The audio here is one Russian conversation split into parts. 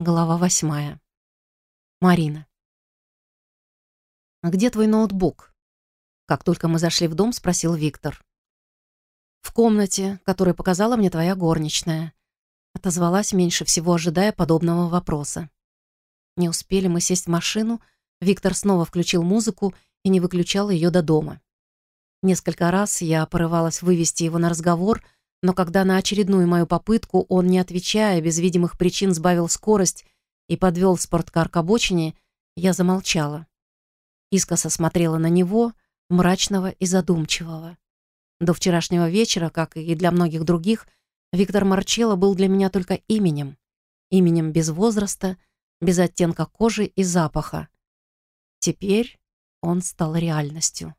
Глава восьмая. Марина. «А «Где твой ноутбук?» Как только мы зашли в дом, спросил Виктор. «В комнате, которую показала мне твоя горничная», отозвалась меньше всего, ожидая подобного вопроса. Не успели мы сесть в машину, Виктор снова включил музыку и не выключал ее до дома. Несколько раз я порывалась вывести его на разговор, но когда на очередную мою попытку он, не отвечая, без видимых причин сбавил скорость и подвел спорткар к обочине, я замолчала. Искоса смотрела на него, мрачного и задумчивого. До вчерашнего вечера, как и для многих других, Виктор Марчелло был для меня только именем. Именем без возраста, без оттенка кожи и запаха. Теперь он стал реальностью.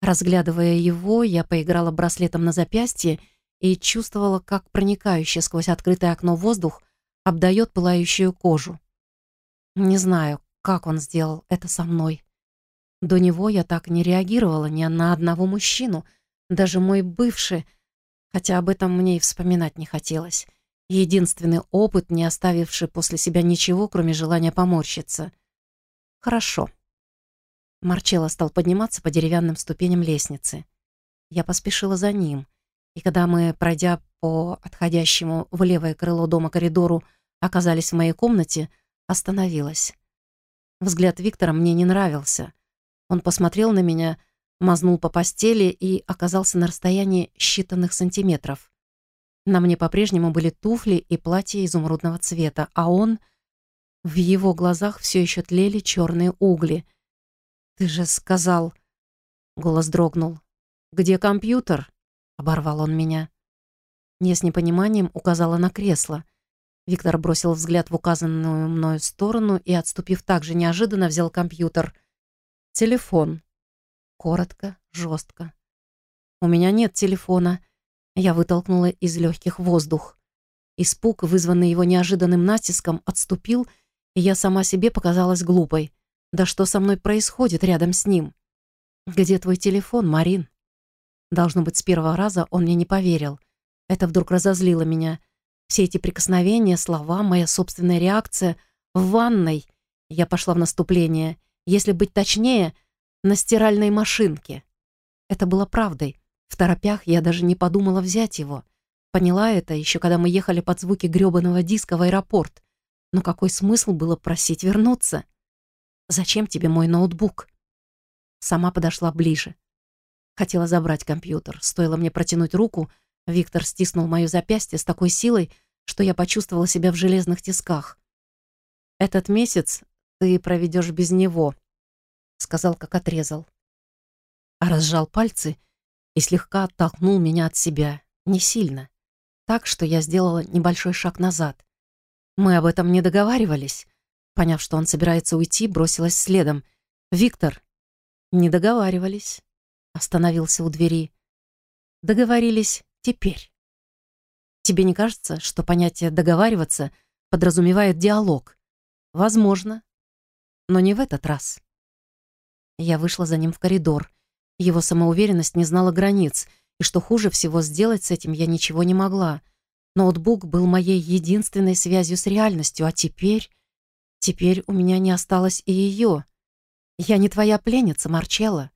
Разглядывая его, я поиграла браслетом на запястье и чувствовала, как проникающий сквозь открытое окно воздух обдает пылающую кожу. Не знаю, как он сделал это со мной. До него я так не реагировала ни на одного мужчину, даже мой бывший, хотя об этом мне и вспоминать не хотелось. Единственный опыт, не оставивший после себя ничего, кроме желания поморщиться. Хорошо. Марчелло стал подниматься по деревянным ступеням лестницы. Я поспешила за ним — и когда мы, пройдя по отходящему в левое крыло дома коридору, оказались в моей комнате, остановилась. Взгляд Виктора мне не нравился. Он посмотрел на меня, мазнул по постели и оказался на расстоянии считанных сантиметров. На мне по-прежнему были туфли и платье изумрудного цвета, а он... В его глазах все еще тлели черные угли. «Ты же сказал...» Голос дрогнул. «Где компьютер?» Оборвал он меня. Я с непониманием указала на кресло. Виктор бросил взгляд в указанную мною сторону и, отступив так же неожиданно, взял компьютер. «Телефон». Коротко, жестко. «У меня нет телефона». Я вытолкнула из легких воздух. Испуг, вызванный его неожиданным натиском, отступил, и я сама себе показалась глупой. «Да что со мной происходит рядом с ним?» «Где твой телефон, Марин?» Должно быть, с первого раза он мне не поверил. Это вдруг разозлило меня. Все эти прикосновения, слова, моя собственная реакция. В ванной я пошла в наступление. Если быть точнее, на стиральной машинке. Это было правдой. В торопях я даже не подумала взять его. Поняла это еще когда мы ехали под звуки грёбаного диска в аэропорт. Но какой смысл было просить вернуться? «Зачем тебе мой ноутбук?» Сама подошла ближе. Хотела забрать компьютер. Стоило мне протянуть руку, Виктор стиснул мое запястье с такой силой, что я почувствовала себя в железных тисках. «Этот месяц ты проведешь без него», — сказал, как отрезал. А разжал пальцы и слегка оттолкнул меня от себя, не сильно, так, что я сделала небольшой шаг назад. Мы об этом не договаривались. Поняв, что он собирается уйти, бросилась следом. «Виктор!» «Не договаривались». Остановился у двери. Договорились теперь. Тебе не кажется, что понятие «договариваться» подразумевает диалог? Возможно, но не в этот раз. Я вышла за ним в коридор. Его самоуверенность не знала границ, и что хуже всего сделать с этим я ничего не могла. Ноутбук был моей единственной связью с реальностью, а теперь... Теперь у меня не осталось и ее. Я не твоя пленница, Марчелла.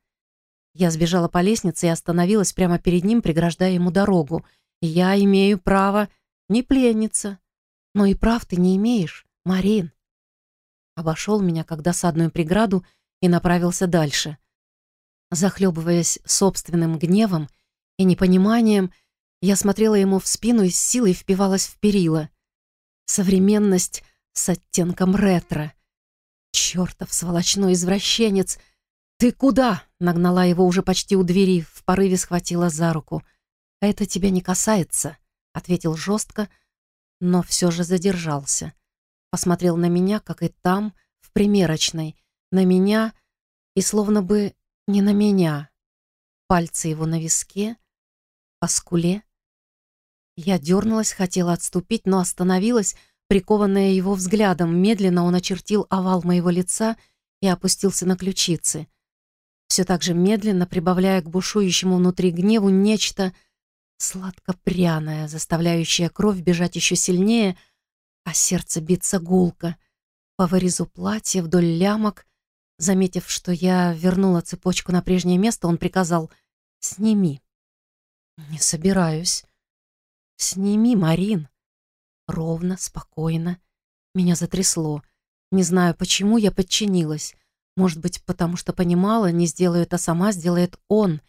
Я сбежала по лестнице и остановилась прямо перед ним, преграждая ему дорогу. «Я имею право не пленница. Но и прав ты не имеешь, Марин». Обошел меня как досадную преграду и направился дальше. Захлебываясь собственным гневом и непониманием, я смотрела ему в спину и с силой впивалась в перила. Современность с оттенком ретро. Чёртов сволочной извращенец — «Ты куда?» — нагнала его уже почти у двери, в порыве схватила за руку. «Это тебя не касается», — ответил жестко, но все же задержался. Посмотрел на меня, как и там, в примерочной, на меня и словно бы не на меня. Пальцы его на виске, по скуле. Я дернулась, хотела отступить, но остановилась, прикованная его взглядом. Медленно он очертил овал моего лица и опустился на ключицы все так же медленно прибавляя к бушующему внутри гневу нечто сладко-пряное, заставляющее кровь бежать еще сильнее, а сердце биться гулко. По вырезу платья вдоль лямок, заметив, что я вернула цепочку на прежнее место, он приказал «Сними». «Не собираюсь». «Сними, Марин». Ровно, спокойно. Меня затрясло. Не знаю, почему я подчинилась. Может быть, потому что понимала, не сделаю это сама, сделает он.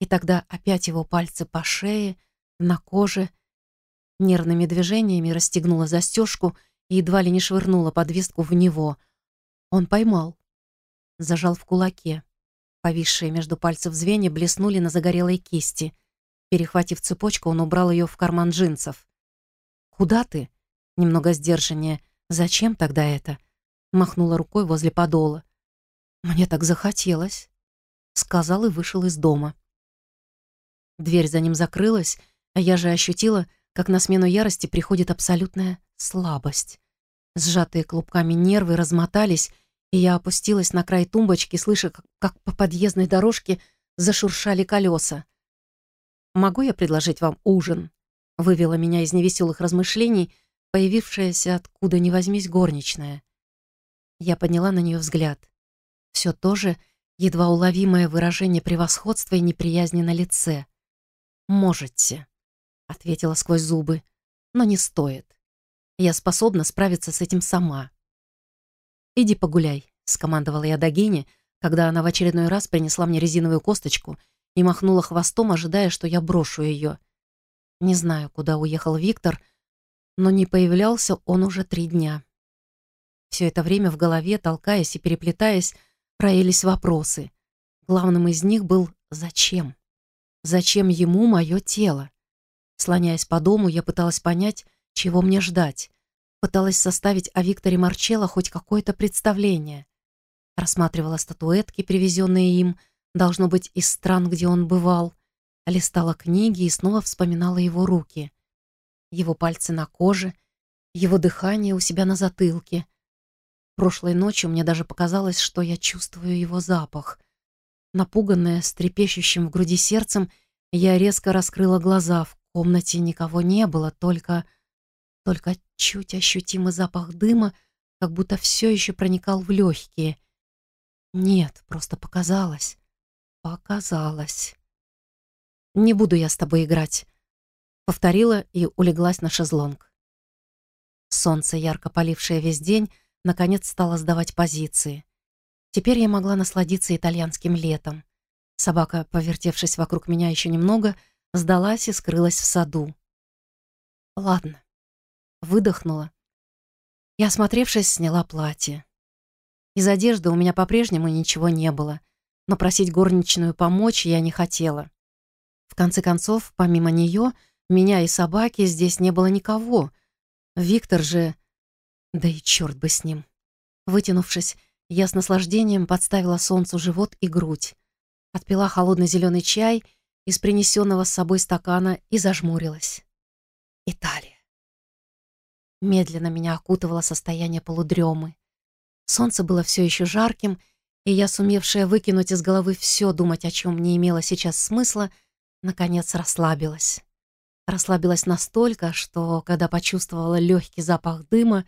И тогда опять его пальцы по шее, на коже. Нервными движениями расстегнула застежку и едва ли не швырнула подвеску в него. Он поймал. Зажал в кулаке. Повисшие между пальцев звенья блеснули на загорелой кисти. Перехватив цепочку, он убрал ее в карман джинсов. «Куда ты?» Немного сдержаннее. «Зачем тогда это?» Махнула рукой возле подола. «Мне так захотелось», — сказал и вышел из дома. Дверь за ним закрылась, а я же ощутила, как на смену ярости приходит абсолютная слабость. Сжатые клубками нервы размотались, и я опустилась на край тумбочки, слыша, как по подъездной дорожке зашуршали колеса. «Могу я предложить вам ужин?» — вывела меня из невеселых размышлений, появившаяся откуда ни возьмись горничная. Я подняла на нее взгляд. Все то же едва уловимое выражение превосходства и неприязни на лице. «Можете», — ответила сквозь зубы, — «но не стоит. Я способна справиться с этим сама». «Иди погуляй», — скомандовала я Дагине, когда она в очередной раз принесла мне резиновую косточку и махнула хвостом, ожидая, что я брошу ее. Не знаю, куда уехал Виктор, но не появлялся он уже три дня. Все это время в голове, толкаясь и переплетаясь, роились вопросы. Главным из них был «Зачем?». Зачем ему мое тело? Слоняясь по дому, я пыталась понять, чего мне ждать. Пыталась составить о Викторе Марчелло хоть какое-то представление. Рассматривала статуэтки, привезенные им, должно быть, из стран, где он бывал. Листала книги и снова вспоминала его руки. Его пальцы на коже, его дыхание у себя на затылке, Прошлой ночью мне даже показалось, что я чувствую его запах. Напуганная, с трепещущим в груди сердцем, я резко раскрыла глаза. В комнате никого не было, только... Только чуть ощутимый запах дыма, как будто все еще проникал в легкие. Нет, просто показалось. Показалось. «Не буду я с тобой играть», — повторила и улеглась на шезлонг. Солнце, ярко полившее весь день, наконец стала сдавать позиции. Теперь я могла насладиться итальянским летом. Собака, повертевшись вокруг меня еще немного, сдалась и скрылась в саду. Ладно. Выдохнула. И, осмотревшись, сняла платье. Из одежды у меня по-прежнему ничего не было, но просить горничную помочь я не хотела. В конце концов, помимо нее, меня и собаки здесь не было никого. Виктор же да и черт бы с ним. Вытянувшись, я с наслаждением подставила солнцу живот и грудь. Отпила холодный зеленый чай из принесенного с собой стакана и зажмурилась. Италия. Медленно меня окутывало состояние полудремы. Солнце было все еще жарким, и я, сумевшая выкинуть из головы все, думать о чем не имело сейчас смысла, наконец расслабилась. Расслабилась настолько, что, когда почувствовала легкий запах дыма,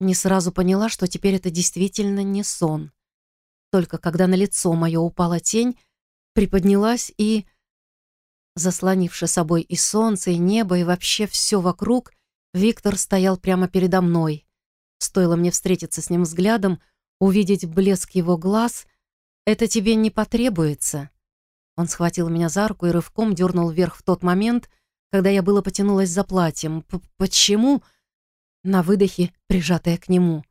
не сразу поняла, что теперь это действительно не сон. Только когда на лицо мое упала тень, приподнялась и, заслонивши собой и солнце, и небо, и вообще все вокруг, Виктор стоял прямо передо мной. Стоило мне встретиться с ним взглядом, увидеть блеск его глаз, это тебе не потребуется. Он схватил меня за руку и рывком дернул вверх в тот момент, когда я было потянулась за платьем. П «Почему?» На выдохе, прижатая к нему.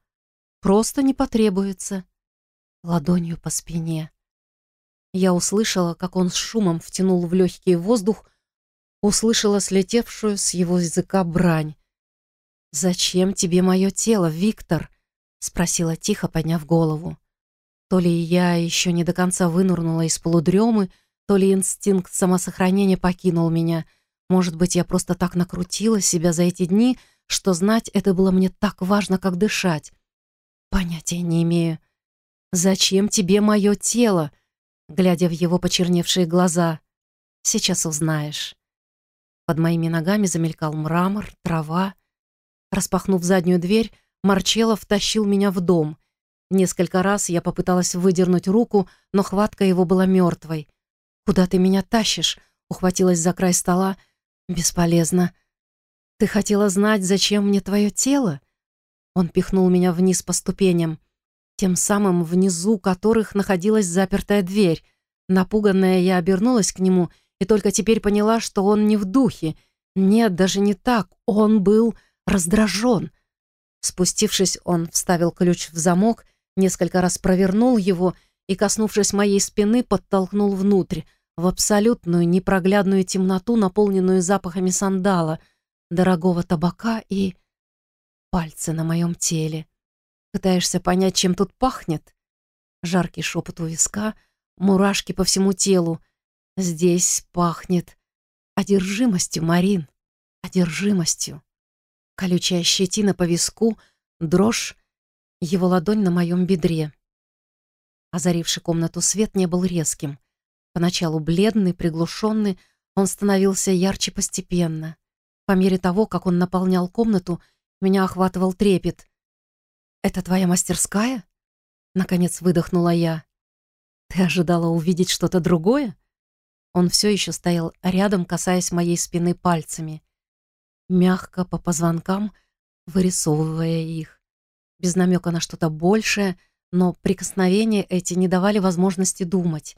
«Просто не потребуется». Ладонью по спине. Я услышала, как он с шумом втянул в легкий воздух, услышала слетевшую с его языка брань. «Зачем тебе мое тело, Виктор?» — спросила тихо, подняв голову. То ли я еще не до конца вынурнула из полудремы, то ли инстинкт самосохранения покинул меня. Может быть, я просто так накрутила себя за эти дни, что знать это было мне так важно, как дышать. Понятия не имею. «Зачем тебе мое тело?» Глядя в его почерневшие глаза. «Сейчас узнаешь». Под моими ногами замелькал мрамор, трава. Распахнув заднюю дверь, Марчелло втащил меня в дом. Несколько раз я попыталась выдернуть руку, но хватка его была мертвой. «Куда ты меня тащишь?» — ухватилась за край стола. «Бесполезно. Ты хотела знать, зачем мне твое тело?» Он пихнул меня вниз по ступеням, тем самым внизу которых находилась запертая дверь. Напуганная я обернулась к нему и только теперь поняла, что он не в духе. Нет, даже не так. Он был раздражен. Спустившись, он вставил ключ в замок, несколько раз провернул его и, коснувшись моей спины, подтолкнул внутрь, в абсолютную непроглядную темноту, наполненную запахами сандала, дорогого табака и... пальцы на моем теле. Пытаешься понять, чем тут пахнет? Жаркий шепот у виска, мурашки по всему телу. Здесь пахнет одержимостью, Марин, одержимостью. Колючая щетина по виску, дрожь, его ладонь на моем бедре. Озаривший комнату свет не был резким. Поначалу бледный, приглушенный, он становился ярче постепенно. По мере того, как он наполнял комнату, меня охватывал трепет. «Это твоя мастерская?» Наконец выдохнула я. «Ты ожидала увидеть что-то другое?» Он все еще стоял рядом, касаясь моей спины пальцами мягко по позвонкам, вырисовывая их. Без намека на что-то большее, но прикосновения эти не давали возможности думать.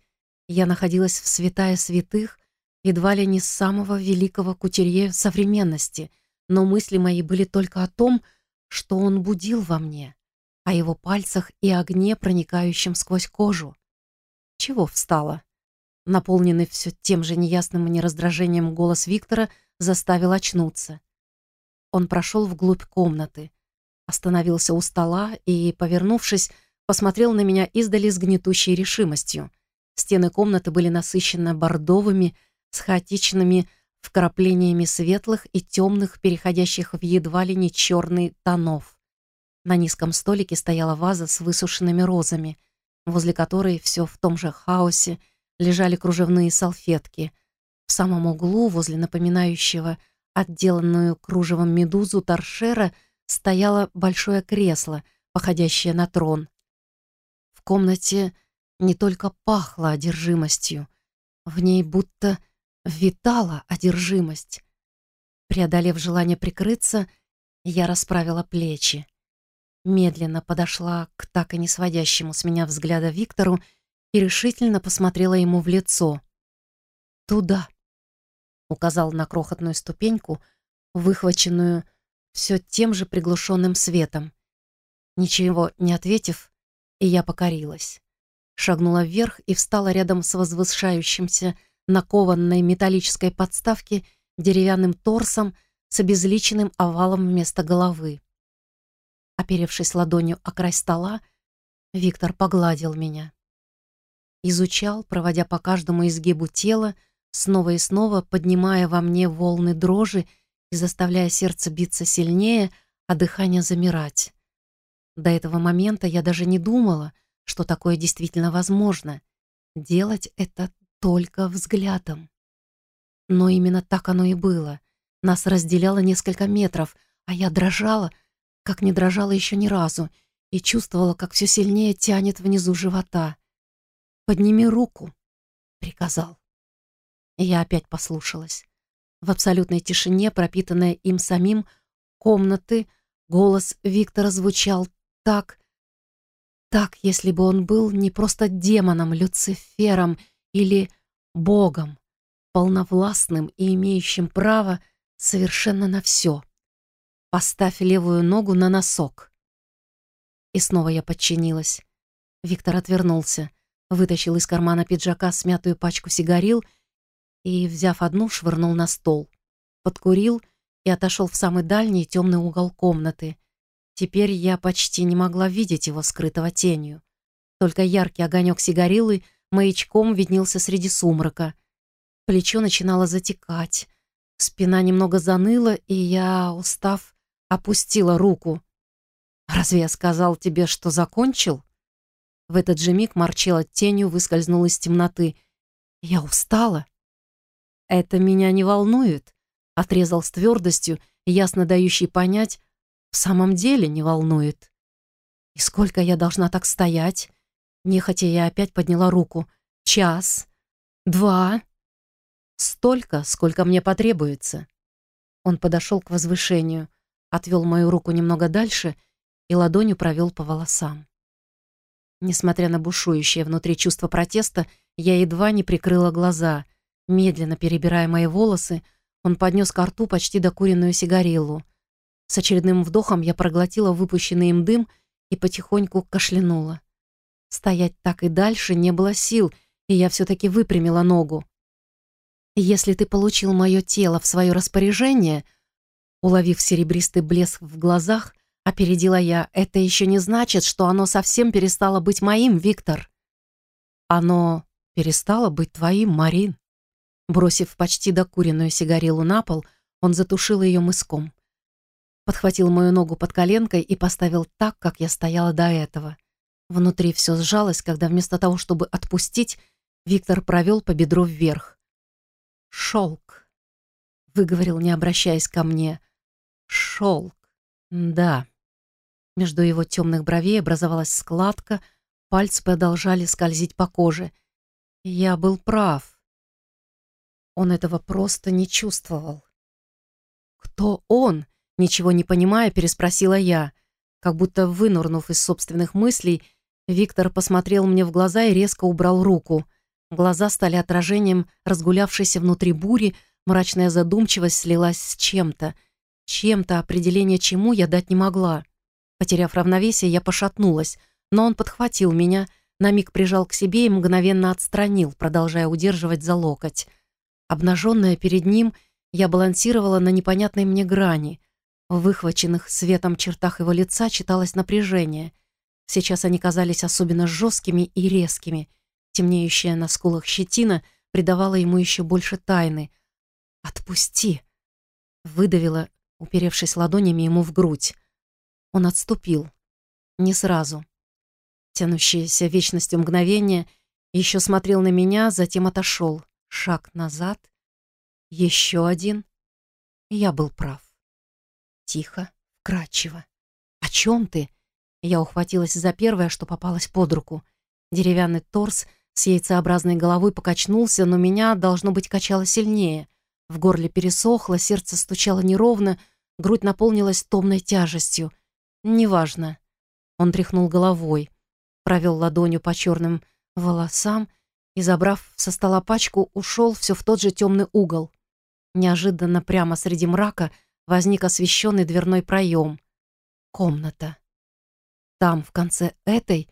Я находилась в святая святых, едва ли не самого великого кутерье современности, но мысли мои были только о том, что он будил во мне, о его пальцах и огне, проникающем сквозь кожу. Чего встала? Наполненный все тем же неясным мне раздражением голос Виктора заставил очнуться. Он прошел вглубь комнаты, остановился у стола и, повернувшись, посмотрел на меня издали с гнетущей решимостью. Стены комнаты были насыщены бордовыми, с хаотичными вкраплениями светлых и темных, переходящих в едва ли не черный тонов. На низком столике стояла ваза с высушенными розами, возле которой все в том же хаосе лежали кружевные салфетки. В самом углу, возле напоминающего отделанную кружевом медузу торшера, стояло большое кресло, походящее на трон. В комнате не только пахло одержимостью, в ней будто витала одержимость. Преодолев желание прикрыться, я расправила плечи. Медленно подошла к так и не сводящему с меня взгляда Виктору и решительно посмотрела ему в лицо. «Туда», — указал на крохотную ступеньку, выхваченную все тем же приглушенным светом. Ничего не ответив, и я покорилась. Шагнула вверх и встала рядом с возвышающимся на кованной металлической подставке деревянным торсом с обезличенным овалом вместо головы. Оперевшись ладонью о край стола, Виктор погладил меня изучал, проводя по каждому изгибу тела, снова и снова поднимая во мне волны дрожи и заставляя сердце биться сильнее, а дыхание замирать. До этого момента я даже не думала, что такое действительно возможно. Делать это только взглядом. Но именно так оно и было. Нас разделяло несколько метров, а я дрожала, как не дрожала еще ни разу, и чувствовала, как все сильнее тянет внизу живота. «Подними руку», — приказал. Я опять послушалась. В абсолютной тишине, пропитанной им самим, комнаты, голос Виктора звучал так, так, если бы он был не просто демоном, Люцифером или Богом, полновластным и имеющим право совершенно на все. Поставь левую ногу на носок. И снова я подчинилась. Виктор отвернулся вытащил из кармана пиджака смятую пачку сигарил и, взяв одну, швырнул на стол. Подкурил и отошел в самый дальний темный угол комнаты. Теперь я почти не могла видеть его скрытого тенью. Только яркий огонек сигарилы маячком виднелся среди сумрака. Плечо начинало затекать. Спина немного заныла, и я, устав, опустила руку. «Разве я сказал тебе, что закончил?» В этот же миг Марчелло тенью выскользнул из темноты. «Я устала». «Это меня не волнует», — отрезал с твердостью, ясно дающий понять, в самом деле не волнует. И сколько я должна так стоять? Нехотя я опять подняла руку. Час. Два. Столько, сколько мне потребуется. Он подошел к возвышению, отвел мою руку немного дальше и ладонью провел по волосам. Несмотря на бушующее внутри чувство протеста, я едва не прикрыла глаза. Медленно перебирая мои волосы, он поднес к рту почти докуренную сигарелу. С очередным вдохом я проглотила выпущенный им дым и потихоньку кашлянула. Стоять так и дальше не было сил, и я все-таки выпрямила ногу. «Если ты получил мое тело в свое распоряжение», уловив серебристый блеск в глазах, опередила я, «это еще не значит, что оно совсем перестало быть моим, Виктор». «Оно перестало быть твоим, Марин». Бросив почти докуренную сигарелу на пол, он затушил ее мыском. Подхватил мою ногу под коленкой и поставил так, как я стояла до этого. Внутри все сжалось, когда вместо того, чтобы отпустить, Виктор провел по бедру вверх. «Шелк», — выговорил, не обращаясь ко мне. «Шелк, да». Между его темных бровей образовалась складка, пальцы продолжали скользить по коже. Я был прав. Он этого просто не чувствовал. «Кто он?» — ничего не понимая, переспросила я. Как будто вынурнув из собственных мыслей, Виктор посмотрел мне в глаза и резко убрал руку. Глаза стали отражением разгулявшейся внутри бури, мрачная задумчивость слилась с чем-то. Чем-то, определение чему я дать не могла. Потеряв равновесие, я пошатнулась, но он подхватил меня, на миг прижал к себе и мгновенно отстранил, продолжая удерживать за локоть. Обнаженная перед ним, я балансировала на непонятной мне грани. В выхваченных светом чертах его лица читалось напряжение. Сейчас они казались особенно жесткими и резкими. Темнеющая на скулах щетина придавала ему еще больше тайны. «Отпусти!» Выдавила, уперевшись ладонями ему в грудь. Он отступил. Не сразу. Тянущееся вечностью мгновение еще смотрел на меня, затем отошел. Шаг назад. Еще один. Я был прав. Тихо, вкрадчиво. «О чем ты?» Я ухватилась за первое, что попалось под руку. Деревянный торс с яйцеобразной головой покачнулся, но меня, должно быть, качало сильнее. В горле пересохло, сердце стучало неровно, грудь наполнилась томной тяжестью. «Неважно». Он тряхнул головой, провел ладонью по черным волосам и, забрав со стола пачку, ушел все в тот же темный угол. Неожиданно прямо среди мрака возник освещенный дверной проем. Комната. Там, в конце этой,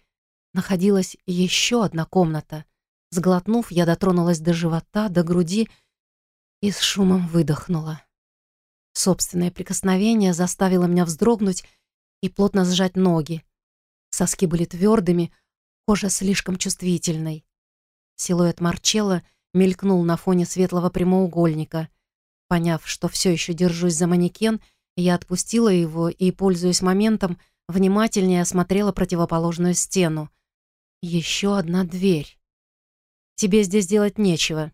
находилась еще одна комната. Сглотнув, я дотронулась до живота, до груди и с шумом выдохнула. Собственное прикосновение заставило меня вздрогнуть и плотно сжать ноги. Соски были твердыми, кожа слишком чувствительной. Силуэт Марчелла мелькнул на фоне светлого прямоугольника. Поняв, что все еще держусь за манекен, я отпустила его и, пользуясь моментом, внимательнее осмотрела противоположную стену. Еще одна дверь. «Тебе здесь делать нечего».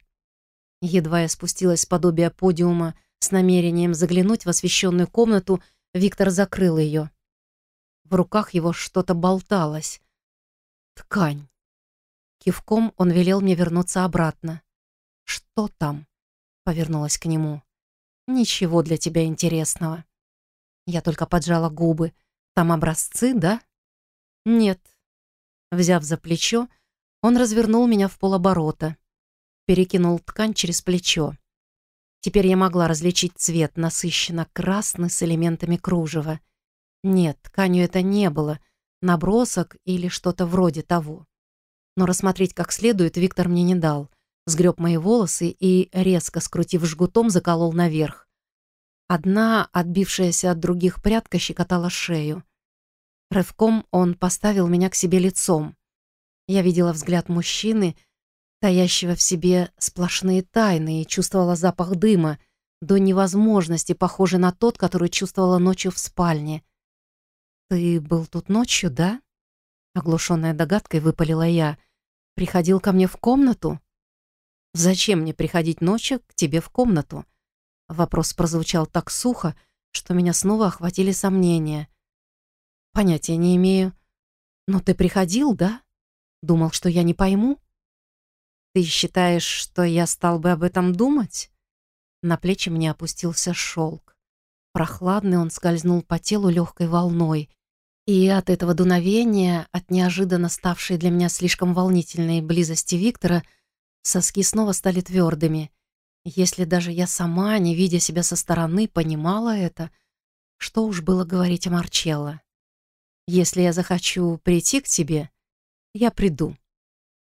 Едва я спустилась с подобия подиума с намерением заглянуть в освещенную комнату, Виктор закрыл ее. В руках его что-то болталось. Ткань. Кивком он велел мне вернуться обратно. «Что там?» — повернулась к нему. «Ничего для тебя интересного». Я только поджала губы. «Там образцы, да?» «Нет». Взяв за плечо, он развернул меня в полоборота. Перекинул ткань через плечо. Теперь я могла различить цвет, насыщенно красный с элементами кружева. Нет, тканью это не было, набросок или что-то вроде того но рассмотреть как следует Виктор мне не дал. Сгреб мои волосы и, резко скрутив жгутом, заколол наверх. Одна, отбившаяся от других прядка, щекотала шею. Рывком он поставил меня к себе лицом. Я видела взгляд мужчины, таящего в себе сплошные тайны, и чувствовала запах дыма, до невозможности похожий на тот, который чувствовала ночью в спальне. «Ты был тут ночью, да?» Оглушенная догадкой выпалила я. «Приходил ко мне в комнату?» «Зачем мне приходить ночью к тебе в комнату?» Вопрос прозвучал так сухо, что меня снова охватили сомнения. Понятия не имею. Но ты приходил, да? Думал, что я не пойму? Ты считаешь, что я стал бы об этом думать? На плечи мне опустился шелк. Прохладный он скользнул по телу легкой волной. И от этого дуновения, от неожиданно ставшей для меня слишком волнительной близости Виктора, соски снова стали твердыми. Если даже я сама, не видя себя со стороны, понимала это, что уж было говорить о Марчелло. Если я захочу прийти к тебе, я приду.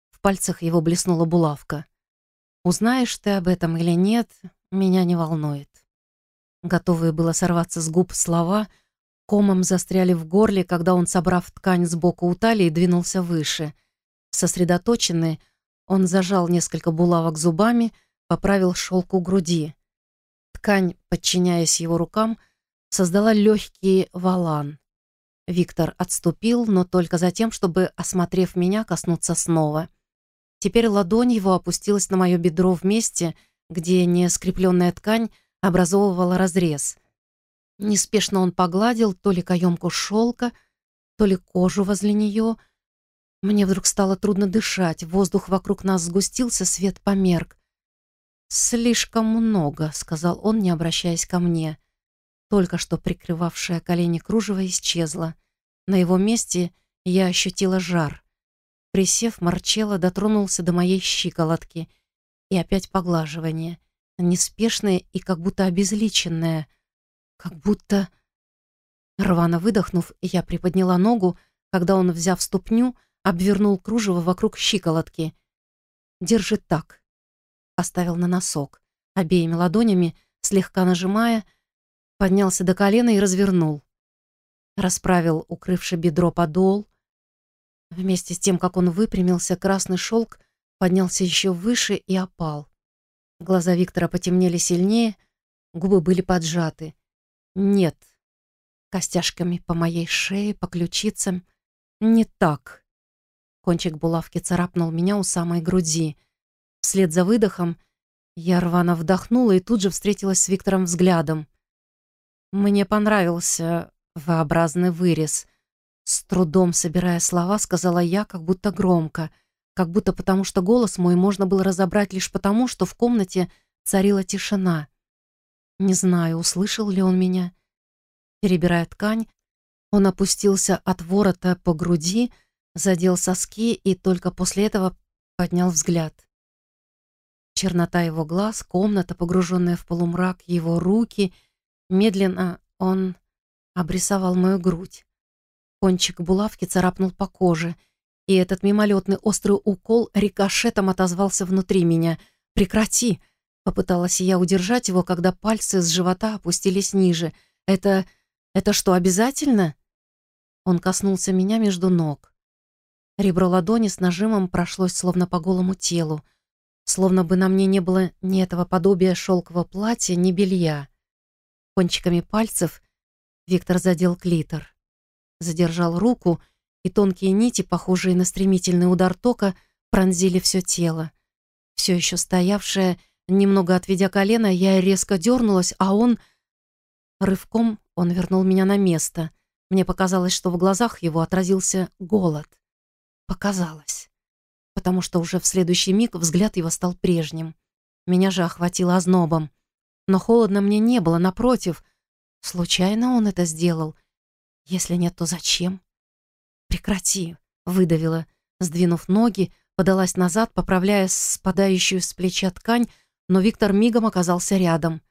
В пальцах его блеснула булавка. Узнаешь ты об этом или нет, меня не волнует. Готовые было сорваться с губ слова, комом застряли в горле, когда он, собрав ткань сбоку у талии, двинулся выше. Сосредоточенный, он зажал несколько булавок зубами, поправил шелку груди. Ткань, подчиняясь его рукам, создала легкий валан. Виктор отступил, но только за тем, чтобы, осмотрев меня, коснуться снова. Теперь ладонь его опустилась на мое бедро в месте, где нескрепленная ткань образовывала разрез. Неспешно он погладил то ли каемку шелка, то ли кожу возле нее. Мне вдруг стало трудно дышать, воздух вокруг нас сгустился, свет померк. «Слишком много», — сказал он, не обращаясь ко мне. Только что прикрывавшая колени кружево исчезла. На его месте я ощутила жар. Присев, Марчелло дотронулся до моей щиколотки. И опять поглаживание. Неспешное и как будто обезличенное. Как будто... Рвано выдохнув, я приподняла ногу, когда он, взяв ступню, обвернул кружево вокруг щиколотки. «Держи так», поставил на носок, обеими ладонями, слегка нажимая, поднялся до колена и развернул. Расправил укрывший бедро подол. Вместе с тем, как он выпрямился, красный шелк поднялся еще выше и опал. Глаза Виктора потемнели сильнее, губы были поджаты. «Нет». Костяшками по моей шее, по ключицам. «Не так». Кончик булавки царапнул меня у самой груди — Вслед за выдохом я рвано вдохнула и тут же встретилась с Виктором взглядом. Мне понравился V-образный вырез. С трудом собирая слова, сказала я, как будто громко, как будто потому, что голос мой можно было разобрать лишь потому, что в комнате царила тишина. Не знаю, услышал ли он меня. Перебирая ткань, он опустился от ворота по груди, задел соски и только после этого поднял взгляд. Чернота его глаз, комната, погруженная в полумрак, его руки. Медленно он обрисовал мою грудь. Кончик булавки царапнул по коже, и этот мимолетный острый укол рикошетом отозвался внутри меня. «Прекрати!» — попыталась я удержать его, когда пальцы с живота опустились ниже. «Это... это что, обязательно?» Он коснулся меня между ног. Ребро ладони с нажимом прошлось словно по голому телу словно бы на мне не было ни этого подобия шелкового платья, ни белья. Кончиками пальцев Виктор задел клитор. Задержал руку, и тонкие нити, похожие на стремительный удар тока, пронзили все тело. Все еще стоявшее, немного отведя колено, я резко дернулась, а он... Рывком он вернул меня на место. Мне показалось, что в глазах его отразился голод. Показалось потому что уже в следующий миг взгляд его стал прежним. Меня же охватило ознобом. Но холодно мне не было, напротив. Случайно он это сделал? Если нет, то зачем? «Прекрати!» — выдавила. Сдвинув ноги, подалась назад, поправляя спадающую с плеча ткань, но Виктор мигом оказался рядом.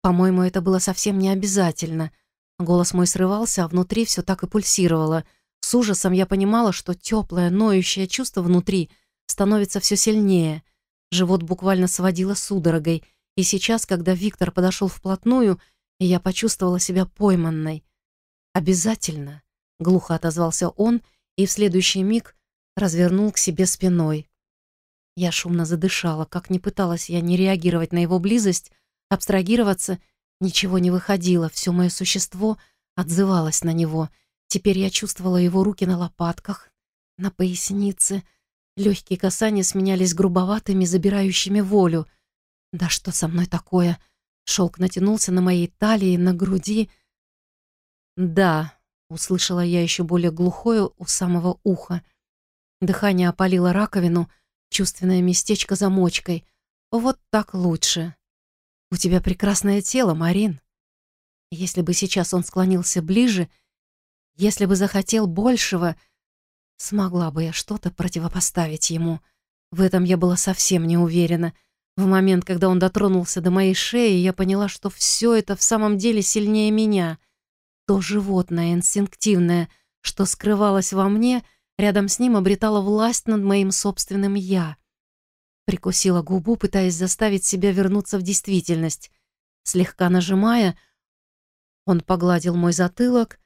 По-моему, это было совсем не обязательно. Голос мой срывался, а внутри все так и пульсировало — с ужасом я понимала, что теплое, ноющее чувство внутри становится все сильнее. Живот буквально сводило судорогой, и сейчас, когда Виктор подошел вплотную, я почувствовала себя пойманной. «Обязательно», — глухо отозвался он, и в следующий миг развернул к себе спиной. Я шумно задышала, как ни пыталась я не реагировать на его близость, абстрагироваться, ничего не выходило, все мое существо отзывалось на него — Теперь я чувствовала его руки на лопатках, на пояснице. Легкие касания сменялись грубоватыми, забирающими волю. Да что со мной такое? Шелк натянулся на моей талии, на груди. «Да», — услышала я еще более глухое у самого уха. Дыхание опалило раковину, чувственное местечко замочкой. Вот так лучше. «У тебя прекрасное тело, Марин». Если бы сейчас он склонился ближе, если бы захотел большего, смогла бы я что-то противопоставить ему. В этом я была совсем не уверена. В момент, когда он дотронулся до моей шеи, я поняла, что все это в самом деле сильнее меня. То животное, инстинктивное, что скрывалось во мне, рядом с ним обретало власть над моим собственным «я». Прикусила губу, пытаясь заставить себя вернуться в действительность. Слегка нажимая, он погладил мой затылок,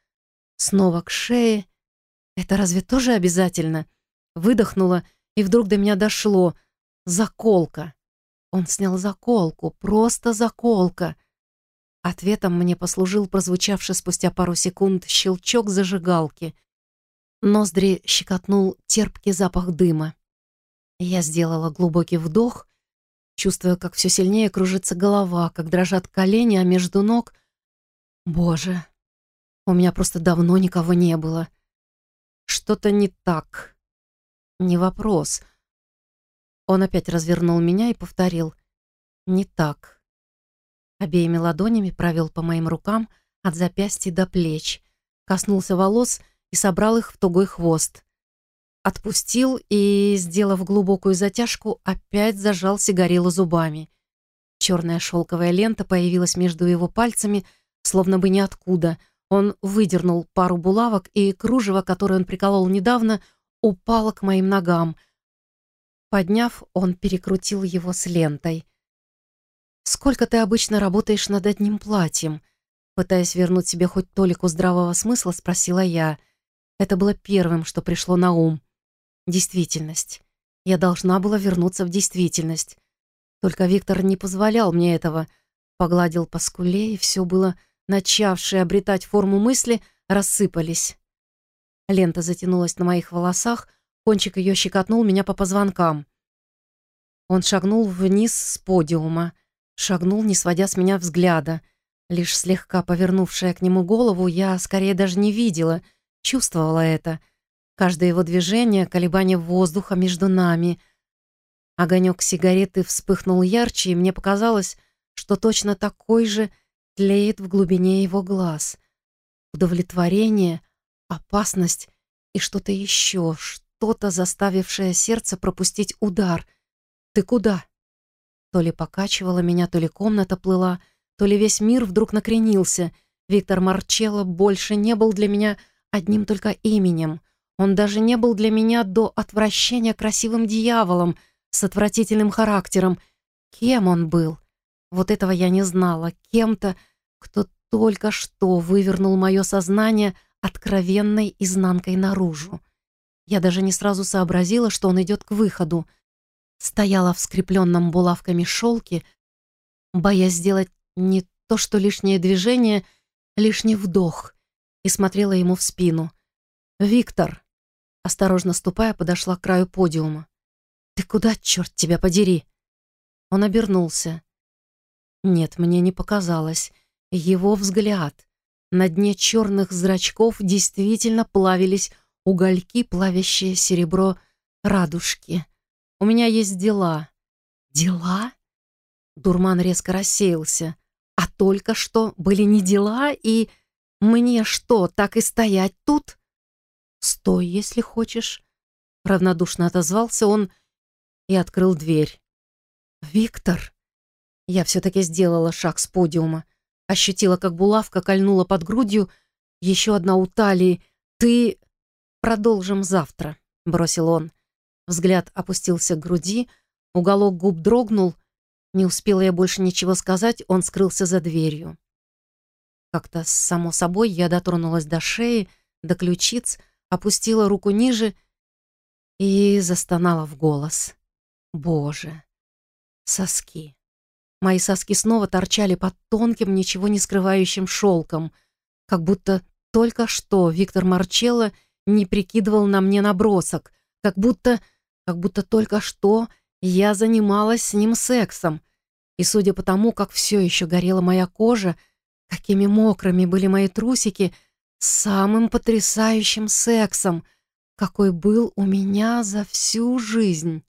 снова к шее. Это разве тоже обязательно? Выдохнула, и вдруг до меня дошло. Заколка. Он снял заколку, просто заколка. Ответом мне послужил прозвучавший спустя пару секунд щелчок зажигалки. Ноздри щекотнул терпкий запах дыма. Я сделала глубокий вдох, чувствуя, как все сильнее кружится голова, как дрожат колени, а между ног... Боже, у меня просто давно никого не было. Что-то не так. Не вопрос — он опять развернул меня и повторил «Не так». Обеими ладонями провел по моим рукам от запястья до плеч, коснулся волос и собрал их в тугой хвост. Отпустил и, сделав глубокую затяжку, опять зажал сигарилу зубами. Черная шелковая лента появилась между его пальцами, словно бы ниоткуда. Он выдернул пару булавок, и кружево, которое он приколол недавно, упало к моим ногам — Подняв, он перекрутил его с лентой. «Сколько ты обычно работаешь над одним платьем?» Пытаясь вернуть себе хоть толику здравого смысла, спросила я. Это было первым, что пришло на ум. Действительность. Я должна была вернуться в действительность. Только Виктор не позволял мне этого. Погладил по скуле, и все было, начавшие обретать форму мысли, рассыпались. Лента затянулась на моих волосах, Кончик ее щекотнул меня по позвонкам. Он шагнул вниз с подиума, шагнул, не сводя с меня взгляда. Лишь слегка повернувшая к нему голову, я скорее даже не видела, чувствовала это. Каждое его движение, колебание воздуха между нами. Огонек сигареты вспыхнул ярче, и мне показалось, что точно такой же тлеет в глубине его глаз. Удовлетворение, опасность и что-то еще, что что-то, заставившее сердце пропустить удар. «Ты куда?» То ли покачивала меня, то ли комната плыла, то ли весь мир вдруг накренился. Виктор Марчелло больше не был для меня одним только именем. Он даже не был для меня до отвращения красивым дьяволом с отвратительным характером. Кем он был? Вот этого я не знала. Кем-то, кто только что вывернул мое сознание откровенной изнанкой наружу. Я даже не сразу сообразила, что он идет к выходу. Стояла в скрепленном булавками шелке, боясь сделать не то что лишнее движение, лишний вдох, и смотрела ему в спину. «Виктор!» Осторожно ступая, подошла к краю подиума. «Ты куда, черт тебя подери?» Он обернулся. Нет, мне не показалось. Его взгляд. На дне черных зрачков действительно плавились угольки, плавящее серебро радужки. У меня есть дела. Дела? Дурман резко рассеялся. А только что были не дела, и мне что, так и стоять тут? Стой, если хочешь. Равнодушно отозвался он и открыл дверь. «Виктор!» Я все-таки сделала шаг с подиума. Ощутила, как булавка кольнула под грудью, еще одна у талии. «Ты...» «Продолжим завтра», — бросил он. Взгляд опустился к груди, уголок губ дрогнул. Не успела я больше ничего сказать, он скрылся за дверью. Как-то само собой я дотронулась до шеи, до ключиц, опустила руку ниже и застонала в голос. Боже, соски. Мои соски снова торчали под тонким, ничего не скрывающим шелком, как будто только что Виктор Марчелло не прикидывал на мне набросок, как будто, как будто только что я занималась с ним сексом. И судя по тому, как все еще горела моя кожа, какими мокрыми были мои трусики, самым потрясающим сексом, какой был у меня за всю жизнь.